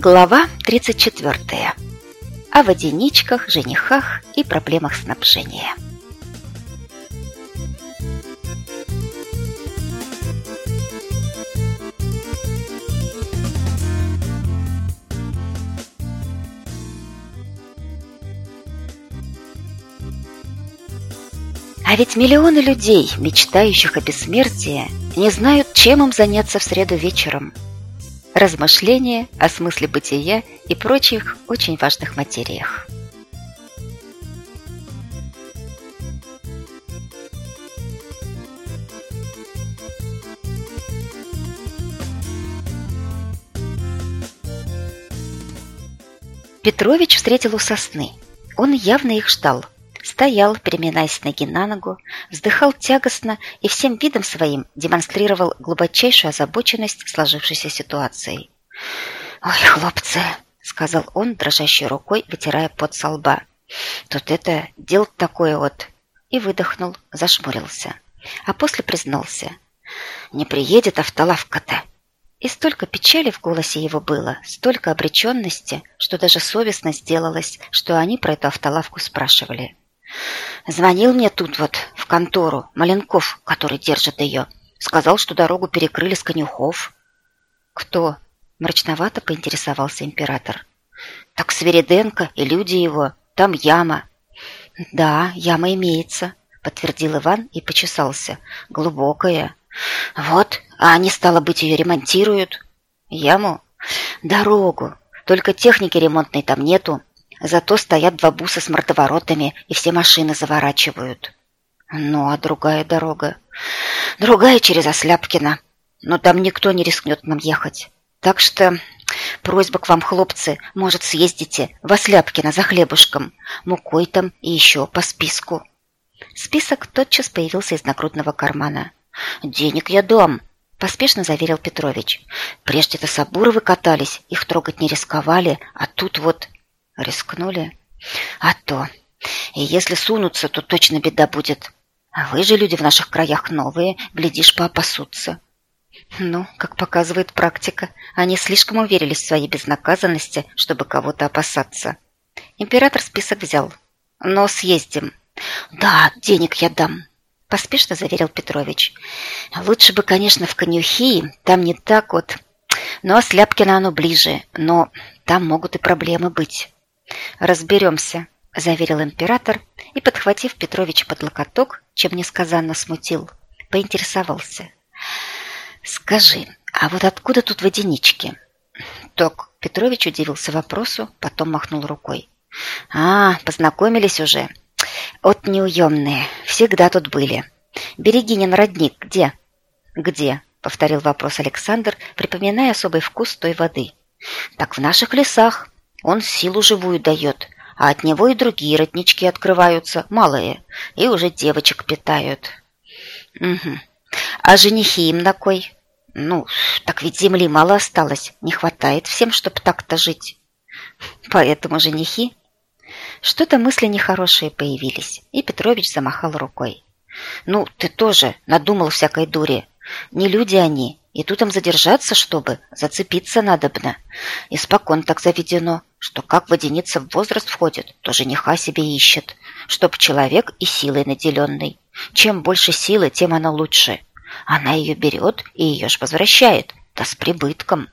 Глава 34. О водяничках, женихах и проблемах снабжения. А ведь миллионы людей, мечтающих о бессмертии, не знают, чем им заняться в среду вечером – размышления о смысле бытия и прочих очень важных материях. Петрович встретил у сосны. Он явно их ждал – Стоял, переминаясь ноги на ногу, вздыхал тягостно и всем видом своим демонстрировал глубочайшую озабоченность сложившейся ситуацией. «Ой, хлопцы!» — сказал он, дрожащей рукой, вытирая пот со лба. «Тут это, дел такое вот!» И выдохнул, зашмурился. А после признался. «Не приедет автолавка-то!» И столько печали в голосе его было, столько обреченности, что даже совестно сделалось, что они про эту автолавку спрашивали. Звонил мне тут вот, в контору, Маленков, который держит ее. Сказал, что дорогу перекрыли с конюхов. Кто? Мрачновато поинтересовался император. Так Свериденко и люди его. Там яма. Да, яма имеется, подтвердил Иван и почесался. Глубокая. Вот, а они, стало быть, ее ремонтируют. Яму? Дорогу. Только техники ремонтной там нету. Зато стоят два буса с мордоворотами, и все машины заворачивают. Ну, а другая дорога? Другая через Осляпкино. Но там никто не рискнет нам ехать. Так что просьба к вам, хлопцы, может, съездите в Осляпкино за хлебушком, мукой там и еще по списку. Список тотчас появился из нагрудного кармана. «Денег я дам», — поспешно заверил Петрович. «Прежде-то Сабуровы катались, их трогать не рисковали, а тут вот Рискнули? А то. И если сунутся, то точно беда будет. А вы же люди в наших краях новые, глядишь, поопасутся. Ну, как показывает практика, они слишком уверились в своей безнаказанности, чтобы кого-то опасаться. Император список взял. Но съездим. Да, денег я дам. Поспешно заверил Петрович. Лучше бы, конечно, в конюхи, там не так вот. Ну, а Сляпкино оно ближе, но там могут и проблемы быть. «Разберемся», – заверил император и, подхватив Петровича под локоток, чем несказанно смутил, поинтересовался. «Скажи, а вот откуда тут водянички?» Ток Петрович удивился вопросу, потом махнул рукой. «А, познакомились уже. От неуемные. Всегда тут были. Берегинин родник где?» «Где?» — повторил вопрос Александр, припоминая особый вкус той воды. «Так в наших лесах. Он силу живую дает, а от него и другие роднички открываются, малые, и уже девочек питают. Угу. А женихи им на кой? Ну, так ведь земли мало осталось, не хватает всем, чтоб так-то жить. Поэтому женихи... Что-то мысли нехорошие появились, и Петрович замахал рукой. «Ну, ты тоже надумал всякой дури. Не люди они, и тут им задержаться, чтобы зацепиться надобно. Испокон так заведено, что как водяница в возраст входит, то жениха себе ищет, чтоб человек и силой наделенный. Чем больше силы, тем она лучше. Она ее берет и ее ж возвращает, да с прибытком.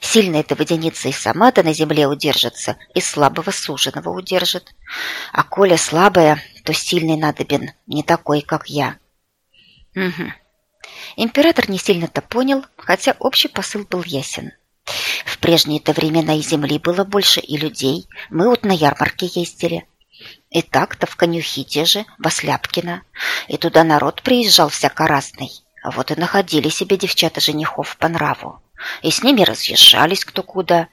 Сильная эта водяница и сама-то на земле удержится, и слабого суженого удержит. А коля слабая, то сильный надобен, не такой, как я. Угу. Император не сильно-то понял, хотя общий посыл был ясен. В прежние-то времена и земли было больше, и людей. Мы вот на ярмарке ездили. И так-то в конюхи те же, в Осляпкино. И туда народ приезжал всяко разный. А вот и находили себе девчата женихов по нраву. И с ними разъезжались кто куда.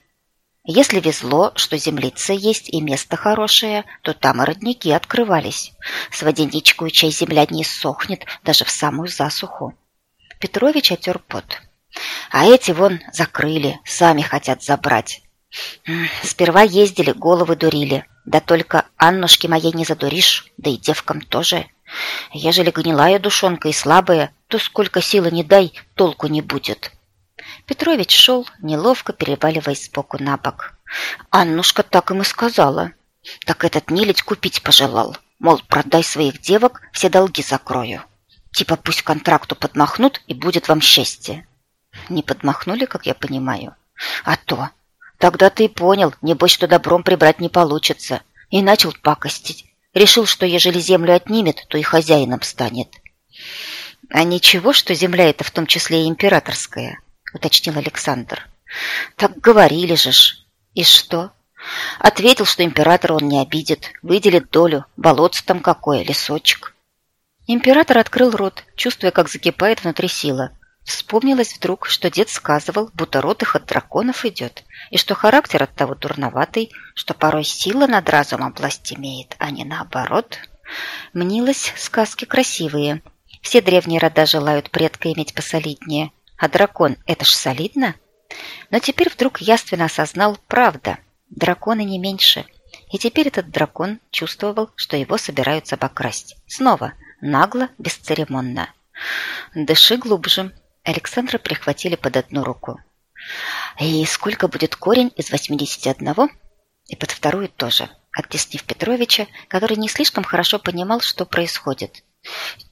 Если везло, что землица есть и место хорошее, то там и родники открывались. С водяничкой чай земля не сохнет даже в самую засуху. Петрович отер пот. А эти вон закрыли, сами хотят забрать. Сперва ездили, головы дурили. Да только Аннушке моей не задуришь, да и девкам тоже. Ежели гнилая душонка и слабая, то сколько силы не дай, толку не будет. Петрович шел, неловко переваливаясь сбоку на бок. Аннушка так им и сказала. Так этот нелядь купить пожелал. Мол, продай своих девок, все долги закрою. Типа пусть контракту подмахнут, и будет вам счастье. Не подмахнули, как я понимаю. А то. Тогда ты и понял, небось, что добром прибрать не получится. И начал пакостить. Решил, что ежели землю отнимет, то и хозяином станет. А ничего, что земля это в том числе и императорская, уточнил Александр. Так говорили же ж. И что? Ответил, что император он не обидит, выделит долю, болотце там какое, лесочек. Император открыл рот, чувствуя, как закипает внутри сила. Вспомнилось вдруг, что дед сказывал, будто рот их от драконов идет, и что характер от того дурноватый, что порой сила над разумом власть имеет, а не наоборот. Мнилось, сказки красивые. Все древние рода желают предка иметь посолиднее, а дракон – это ж солидно. Но теперь вдруг яственно осознал правда. Драконы не меньше. И теперь этот дракон чувствовал, что его собираются обокрасть. Снова, нагло, бесцеремонно. «Дыши глубже». Александра прихватили под одну руку. «И сколько будет корень из 81?» И под вторую тоже, оттеснив Петровича, который не слишком хорошо понимал, что происходит.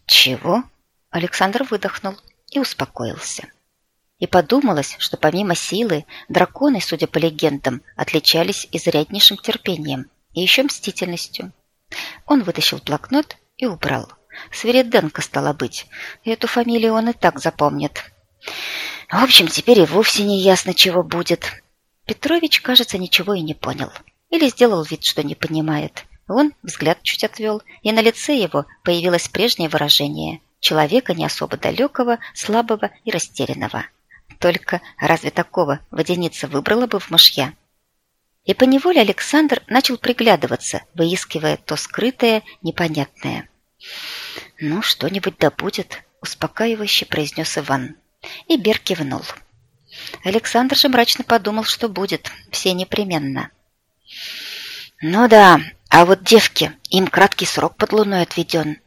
«Чего?» Александр выдохнул и успокоился. И подумалось, что помимо силы, драконы, судя по легендам, отличались изряднейшим терпением и еще мстительностью. Он вытащил блокнот и убрал. Свириденко стало быть. Эту фамилию он и так запомнит. В общем, теперь и вовсе не ясно, чего будет. Петрович, кажется, ничего и не понял. Или сделал вид, что не понимает. Он взгляд чуть отвел, и на лице его появилось прежнее выражение – человека не особо далекого, слабого и растерянного. Только разве такого водяница выбрала бы в мышья? И поневоле Александр начал приглядываться, выискивая то скрытое, непонятное. «Ну, что-нибудь да будет», — успокаивающе произнес Иван. И Бер кивнул. Александр же мрачно подумал, что будет, все непременно. «Ну да, а вот девки, им краткий срок под луной отведен.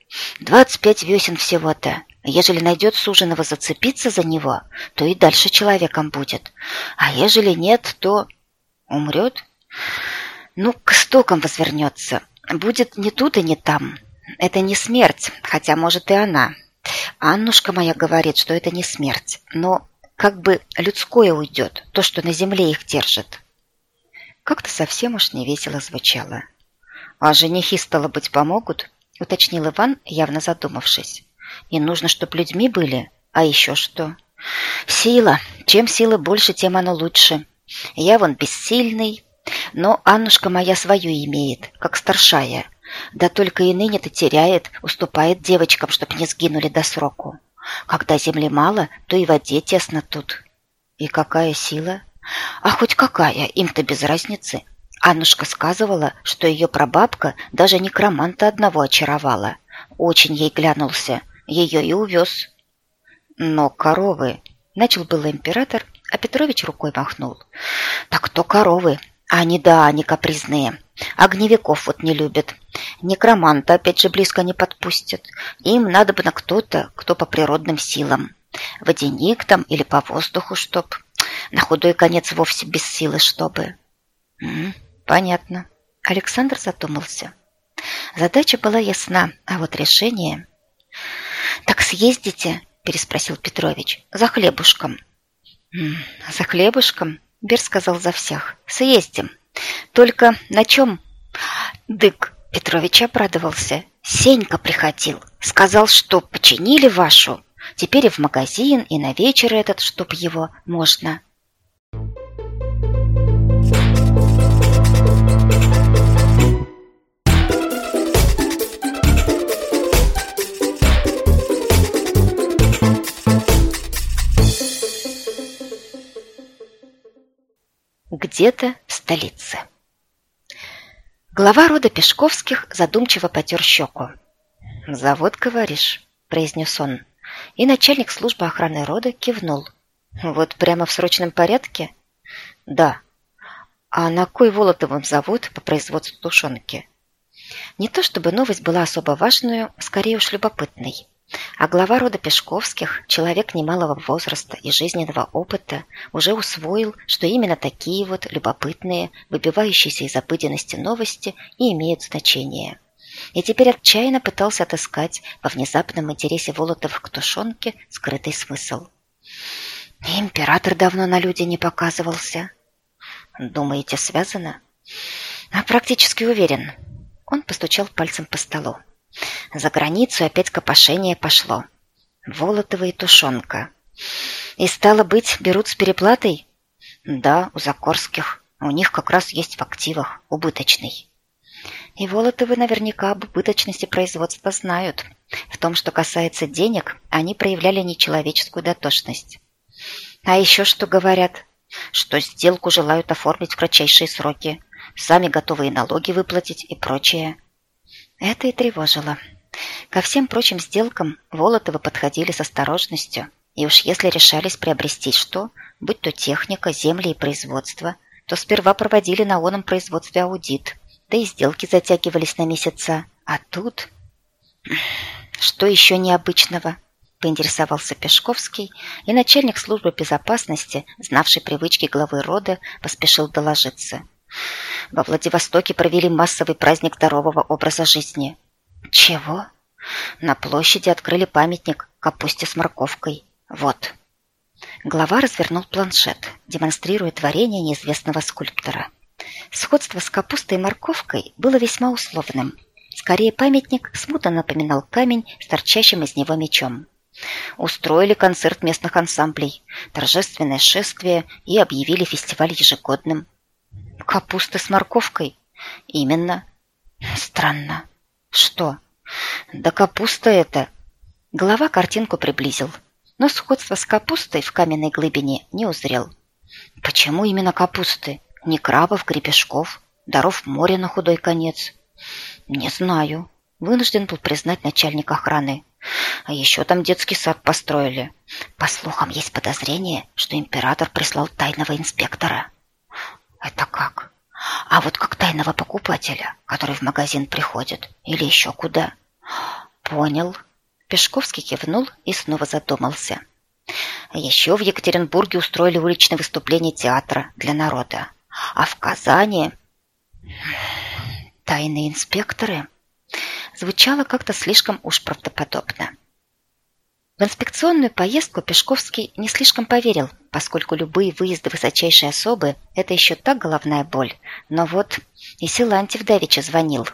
Двадцать пять весен всего-то. Ежели найдет суженого зацепиться за него, то и дальше человеком будет. А ежели нет, то умрет. Ну, к стокам возвернется. Будет не тут и не там. Это не смерть, хотя, может, и она. Аннушка моя говорит, что это не смерть, но как бы людское уйдет, то, что на земле их держит. Как-то совсем уж не весело звучало. А женихи, стало быть, помогут? Уточнил Иван, явно задумавшись. И нужно, чтобы людьми были. А еще что? Сила. Чем силы больше, тем оно лучше. Я вон бессильный. Но Аннушка моя свою имеет, как старшая. Да только и ныне-то теряет, уступает девочкам, чтоб не сгинули до сроку. Когда земли мало, то и в воде тесно тут. И какая сила? А хоть какая, им-то без разницы. Аннушка сказывала, что ее прабабка даже некроманта одного очаровала. Очень ей глянулся – ее и увез. Но коровы... Начал было император, а Петрович рукой махнул. Так то коровы. Они, да, они капризные. Огневиков вот не любят. Некроманта опять же близко не подпустят. Им надо бы на кто-то, кто по природным силам. Водяник там или по воздуху, чтоб. На худой конец вовсе без силы, чтобы. М -м, понятно. Александр задумался. Задача была ясна, а вот решение... «Так съездите?» – переспросил Петрович. «За хлебушком». «За хлебушком?» – Бер сказал за всех. «Съездим. Только на чем?» «Дык!» – Петрович обрадовался. «Сенька приходил. Сказал, что починили вашу. Теперь и в магазин, и на вечер этот, чтоб его можно». Где-то в столице. Глава рода Пешковских задумчиво потер щеку. «Завод, говоришь?» – произнес он. И начальник службы охраны рода кивнул. «Вот прямо в срочном порядке?» «Да». «А на кой Волотовым завод по производству тушенки?» Не то чтобы новость была особо важной, скорее уж любопытной. А глава рода Пешковских, человек немалого возраста и жизненного опыта, уже усвоил, что именно такие вот любопытные, выбивающиеся из обыденности новости и имеют значение. И теперь отчаянно пытался отыскать во внезапном интересе Волотовых к тушенке скрытый смысл. Император давно на люди не показывался. Думаете, связано? А практически уверен. Он постучал пальцем по столу. За границу опять копошение пошло. Волотова и тушенка. И стало быть, берут с переплатой? Да, у Закорских. У них как раз есть в активах убыточный. И Волотовы наверняка об убыточности производства знают. В том, что касается денег, они проявляли нечеловеческую дотошность. А еще что говорят? Что сделку желают оформить в кратчайшие сроки, сами готовы и налоги выплатить и прочее. Это и тревожило. Ко всем прочим сделкам Волотовы подходили с осторожностью, и уж если решались приобрести что, будь то техника, земли и производство, то сперва проводили на оном производстве аудит, да и сделки затягивались на месяца. А тут... Что еще необычного? Поинтересовался Пешковский, и начальник службы безопасности, знавший привычки главы рода, поспешил доложиться. Во Владивостоке провели массовый праздник здорового образа жизни. Чего? На площади открыли памятник капусте с морковкой. Вот. Глава развернул планшет, демонстрируя творение неизвестного скульптора. Сходство с капустой и морковкой было весьма условным. Скорее, памятник смутно напоминал камень с торчащим из него мечом. Устроили концерт местных ансамблей, торжественное шествие и объявили фестиваль ежегодным. Капуста с морковкой? Именно. Странно. Что? Да капуста это. Голова картинку приблизил, но сходство с капустой в каменной глыбине не узрел. Почему именно капусты? Не крабов, гребешков, даров моря на худой конец? Не знаю. Вынужден был признать начальник охраны. А еще там детский сад построили. По слухам, есть подозрение, что император прислал тайного инспектора. Это как? А вот как тайного покупателя, который в магазин приходит, или еще куда? Понял. Пешковский кивнул и снова задумался. Еще в Екатеринбурге устроили уличное выступление театра для народа. А в Казани... Тайные инспекторы? Звучало как-то слишком уж правдоподобно. В инспекционную поездку Пешковский не слишком поверил, поскольку любые выезды высочайшей особы – это еще так головная боль. Но вот и Силантьев давеча звонил.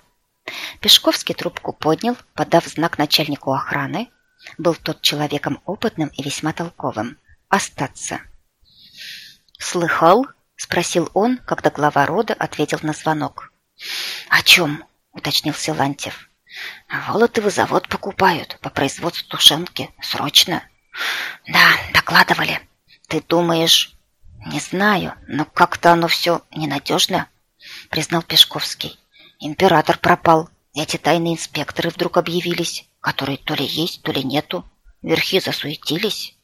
Пешковский трубку поднял, подав знак начальнику охраны. Был тот человеком опытным и весьма толковым. Остаться. «Слыхал?» – спросил он, когда глава рода ответил на звонок. «О чем?» – уточнил Силантьев. Волотовы завод покупают по производству тушенки. Срочно. Да, докладывали. Ты думаешь... Не знаю, но как-то оно все ненадежно, признал Пешковский. Император пропал. Эти тайные инспекторы вдруг объявились, которые то ли есть, то ли нету. Верхи засуетились.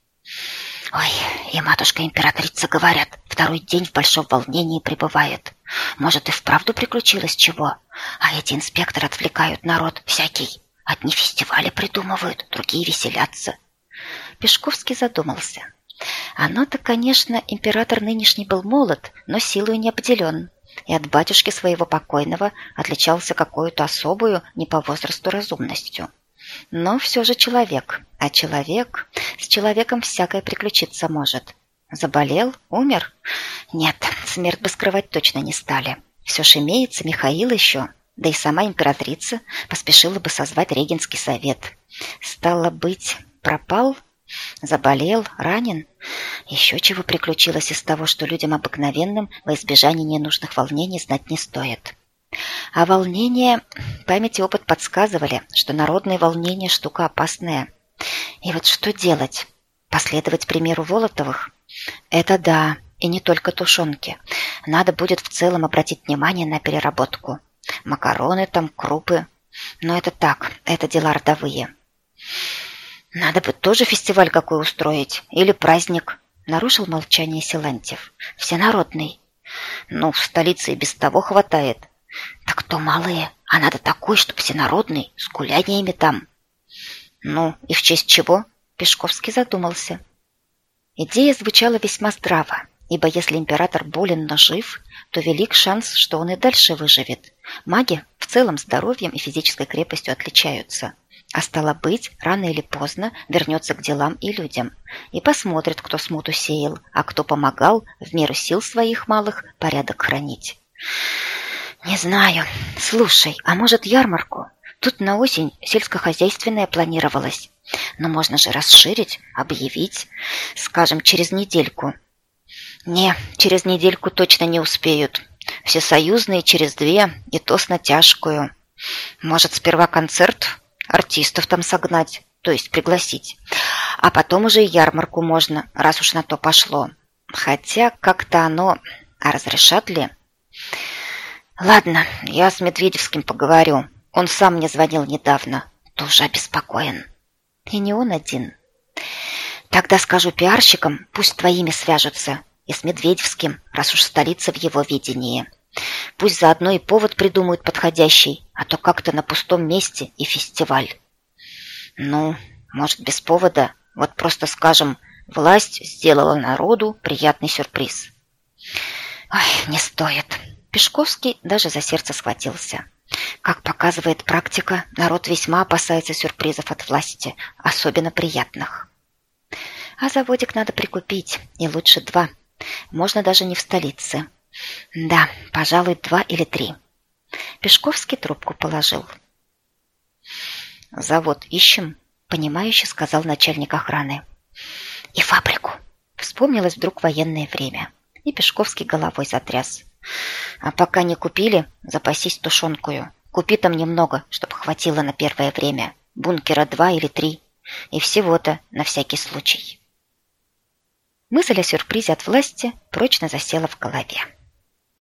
Ой, и матушка-императрица, говорят, второй день в большом волнении пребывает. Может, и вправду приключилось чего? А эти инспекторы отвлекают народ всякий. Одни фестивали придумывают, другие веселятся. Пешковский задумался. Оно-то, конечно, император нынешний был молод, но силой не обделен. И от батюшки своего покойного отличался какую-то особую, не по возрасту разумностью. Но все же человек, а человек... С человеком всякое приключиться может. Заболел? Умер? Нет, смерть бы скрывать точно не стали. Все ж имеется Михаил еще, да и сама императрица поспешила бы созвать регенский совет. Стало быть, пропал? Заболел? Ранен? Еще чего приключилось из того, что людям обыкновенным во избежание ненужных волнений знать не стоит. А волнение, память и опыт подсказывали, что народные волнения – штука опасная. И вот что делать? Последовать примеру Волотовых? Это да, и не только тушенки. Надо будет в целом обратить внимание на переработку. Макароны там, крупы. Но это так, это дела родовые. Надо бы тоже фестиваль какой устроить. Или праздник. Нарушил молчание Силантьев. Всенародный. Ну, в столице и без того хватает. Так то малые, а надо такой, чтоб всенародный, с гуляниями там. Ну, и в честь чего? Пешковский задумался. Идея звучала весьма здраво, ибо если император болен, но жив, то велик шанс, что он и дальше выживет. Маги в целом здоровьем и физической крепостью отличаются. А стало быть, рано или поздно вернется к делам и людям и посмотрит, кто смуту сеял, а кто помогал в меру сил своих малых порядок хранить. «Не знаю. Слушай, а может ярмарку? Тут на осень сельскохозяйственная планировалась. Но можно же расширить, объявить, скажем, через недельку. Не, через недельку точно не успеют. Все союзные через две, и то с натяжкую. Может, сперва концерт, артистов там согнать, то есть пригласить. А потом уже и ярмарку можно, раз уж на то пошло. Хотя как-то оно... А разрешат ли? Ладно, я с Медведевским поговорю. Он сам мне звонил недавно. Тоже обеспокоен. И не он один. Тогда скажу пиарщикам, пусть твоими свяжутся. И с Медведевским, раз уж столица в его видении. Пусть заодно и повод придумают подходящий, а то как-то на пустом месте и фестиваль. Ну, может, без повода. Вот просто скажем, власть сделала народу приятный сюрприз. Ой, не стоит. Пешковский даже за сердце схватился. Как показывает практика, народ весьма опасается сюрпризов от власти, особенно приятных. А заводик надо прикупить, и лучше два. Можно даже не в столице. Да, пожалуй, два или три. Пешковский трубку положил. «Завод ищем», — понимающе сказал начальник охраны. «И фабрику», — вспомнилось вдруг военное время. И Пешковский головой затряс. «А пока не купили, запасись тушенкую. Купи там немного, чтобы хватило на первое время. Бункера два или три. И всего-то на всякий случай». Мысль о сюрпризе от власти прочно засела в голове.